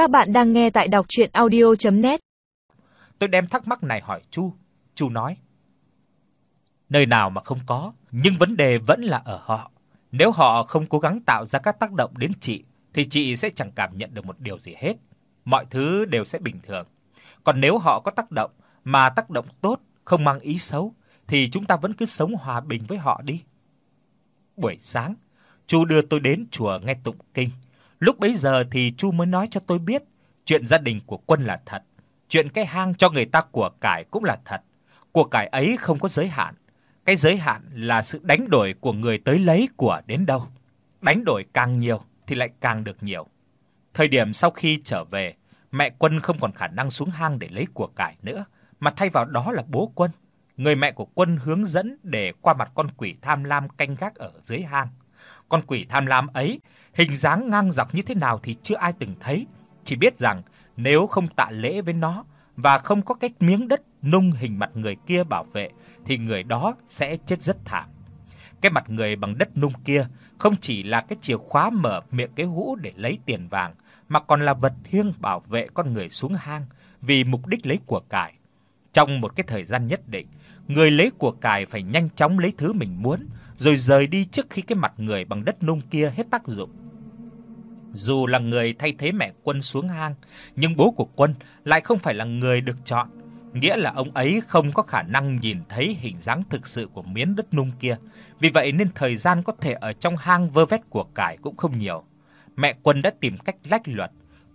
Các bạn đang nghe tại đọc audio net Tôi đem thắc mắc này hỏi Chu, Chu nói: Nơi nào mà không có, nhưng vấn đề vẫn là ở họ. Nếu họ không cố gắng tạo ra các tác động đến chị thì chị sẽ chẳng cảm nhận được một điều gì hết. Mọi thứ đều sẽ bình thường. Còn nếu họ có tác động mà tác động tốt, không mang ý xấu thì chúng ta vẫn cứ sống hòa bình với họ đi. Buổi sáng, Chu đưa tôi đến chùa nghe tụng kinh. Lúc bấy giờ thì Chu mới nói cho tôi biết chuyện gia đình của Quân là thật, chuyện cái hang cho người ta của cải cũng là thật. Của cải ấy không có giới hạn, cái giới hạn là sự đánh đổi của người tới lấy của đến đâu. Đánh đổi càng nhiều thì lại càng được nhiều. Thời điểm sau khi trở về, mẹ Quân không còn khả năng xuống hang để lấy của cải nữa, mà thay vào đó là bố Quân. Người mẹ của Quân hướng dẫn để qua mặt con quỷ tham lam canh gác ở dưới hang. Con quỷ tham lam ấy, hình dáng ngang dọc như thế nào thì chưa ai từng thấy, chỉ biết rằng nếu không tạ lễ với nó và không có cái miếng đất nung hình mặt người kia bảo vệ thì người đó sẽ chết rất thảm. Cái mặt người bằng đất nung kia không chỉ là cái chìa khóa mở miệng cái hũ để lấy tiền vàng, mà còn là vật thiêng bảo vệ con người xuống hang vì mục đích lấy của cải. Trong một cái thời gian nhất định, người lấy của cải phải nhanh chóng lấy thứ mình muốn rồi rời đi trước khi cái mặt người bằng đất nung kia hết tác dụng. Dù là người thay thế mẹ Quân xuống hang, nhưng bố của Quân lại không phải là người được chọn, nghĩa là ông ấy không có khả năng nhìn thấy hình dáng thực sự của miếng đất nung kia. Vì vậy nên thời gian có thể ở trong hang vơ vét của cải cũng không nhiều. Mẹ Quân đã tìm cách lách luật,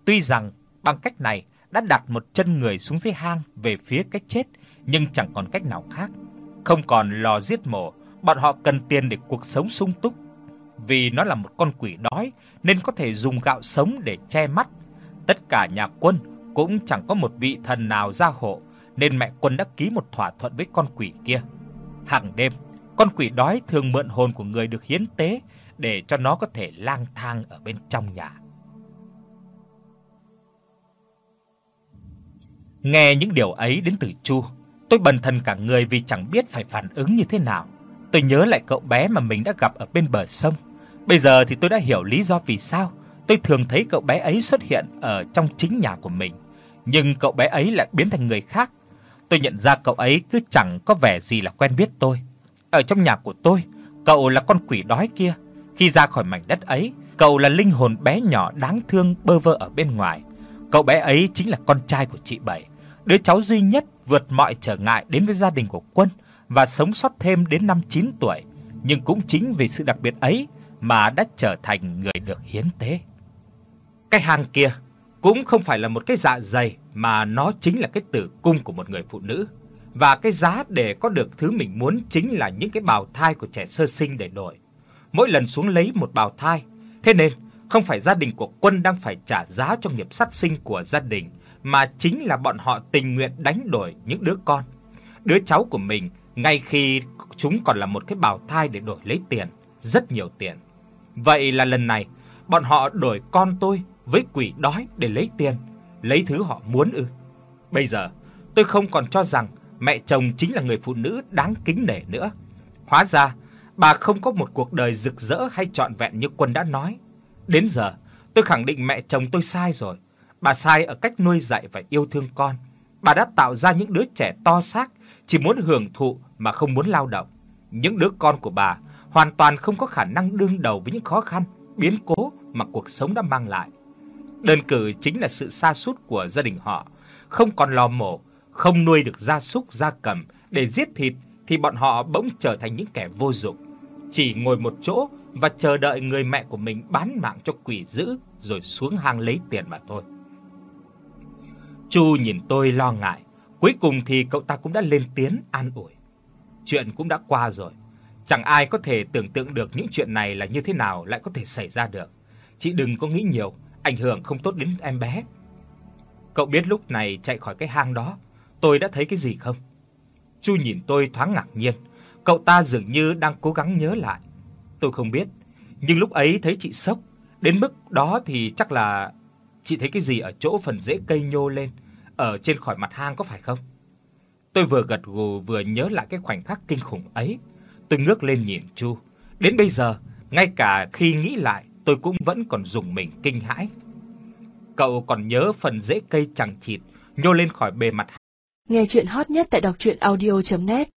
tuy rằng bằng cách này đã đặt một chân người xuống dưới hang về phía cái chết, nhưng chẳng còn cách nào khác. Không còn lò giết mổ, bọn họ cần tiền để cuộc sống sung túc. Vì nó là một con quỷ đói nên có thể dùng gạo sống để che mắt. Tất cả nhà Quân cũng chẳng có một vị thần nào gia hộ, nên mẹ Quân đã ký một thỏa thuận với con quỷ kia. Hàng đêm, con quỷ đói thường mượn hồn của người được hiến tế để cho nó có thể lang thang ở bên trong nhà. Nghe những điều ấy đến từ Chu, tôi bần thần cả người vì chẳng biết phải phản ứng như thế nào. Tôi nhớ lại cậu bé mà mình đã gặp ở bên bờ sông. Bây giờ thì tôi đã hiểu lý do vì sao tôi thường thấy cậu bé ấy xuất hiện ở trong chính nhà của mình, nhưng cậu bé ấy lại biến thành người khác. Tôi nhận ra cậu ấy cứ chẳng có vẻ gì là quen biết tôi. Ở trong nhà của tôi, cậu là con quỷ đói kia. Khi ra khỏi mảnh đất ấy, cậu là linh hồn bé nhỏ đáng thương bơ vơ ở bên ngoài. Cậu bé ấy chính là con trai của chị Bảy, đứa cháu duy nhất vượt mọi trở ngại đến với gia đình của Quân và sống sót thêm đến năm 9 tuổi, nhưng cũng chính vì sự đặc biệt ấy mà đã trở thành người được hiến tế. Cái hang kia cũng không phải là một cái dạ dày mà nó chính là cái tử cung của một người phụ nữ và cái giá để có được thứ mình muốn chính là những cái bào thai của trẻ sơ sinh để đổi. Mỗi lần xuống lấy một bào thai, thế nên không phải gia đình của Quân đang phải trả giá cho nghiệp sát sinh của gia đình mà chính là bọn họ tình nguyện đánh đổi những đứa con. Đứa cháu của mình ngay khi chúng còn là một cái bào thai để đổi lấy tiền, rất nhiều tiền. Vậy là lần này bọn họ đổi con tôi với quỷ đói để lấy tiền, lấy thứ họ muốn ư? Bây giờ, tôi không còn cho rằng mẹ chồng chính là người phụ nữ đáng kính nể nữa. Hóa ra, bà không có một cuộc đời rực rỡ hay trọn vẹn như Quân đã nói. Đến giờ, tôi khẳng định mẹ chồng tôi sai rồi. Bà sai ở cách nuôi dạy và yêu thương con. Bà đã tạo ra những đứa trẻ to xác chỉ muốn hưởng thụ mà không muốn lao động. Những đứa con của bà hoàn toàn không có khả năng đương đầu với những khó khăn, biến cố mà cuộc sống đã mang lại. Đơn cử chính là sự sa sút của gia đình họ, không còn lò mổ, không nuôi được gia súc gia cầm để giết thịt thì bọn họ bỗng trở thành những kẻ vô dụng, chỉ ngồi một chỗ và chờ đợi người mẹ của mình bán mạng cho quỷ dữ rồi xuống hang lấy tiền mà thôi. Chu nhìn tôi lo ngại, cuối cùng thì cậu ta cũng đã lên tiếng an ủi. Chuyện cũng đã qua rồi, chẳng ai có thể tưởng tượng được những chuyện này là như thế nào lại có thể xảy ra được. Chị đừng có nghĩ nhiều, ảnh hưởng không tốt đến em bé. Cậu biết lúc này chạy khỏi cái hang đó, tôi đã thấy cái gì không? Chu nhìn tôi thoáng ngạc nhiên, cậu ta dường như đang cố gắng nhớ lại. Tôi không biết, nhưng lúc ấy thấy chị sốc, đến mức đó thì chắc là chị thấy cái gì ở chỗ phần rễ cây nhô lên ở trên khỏi mặt hang có phải không? Tôi vừa gật gù vừa nhớ lại cái khoảnh khắc kinh khủng ấy. Tôi ngước lên nhìn Chu. Đến bây giờ, ngay cả khi nghĩ lại, tôi cũng vẫn còn dùng mình kinh hãi. Cậu còn nhớ phần rễ cây chằng chịt nhô lên khỏi bề mặt. Nghe truyện hot nhất tại doctruyenaudio.net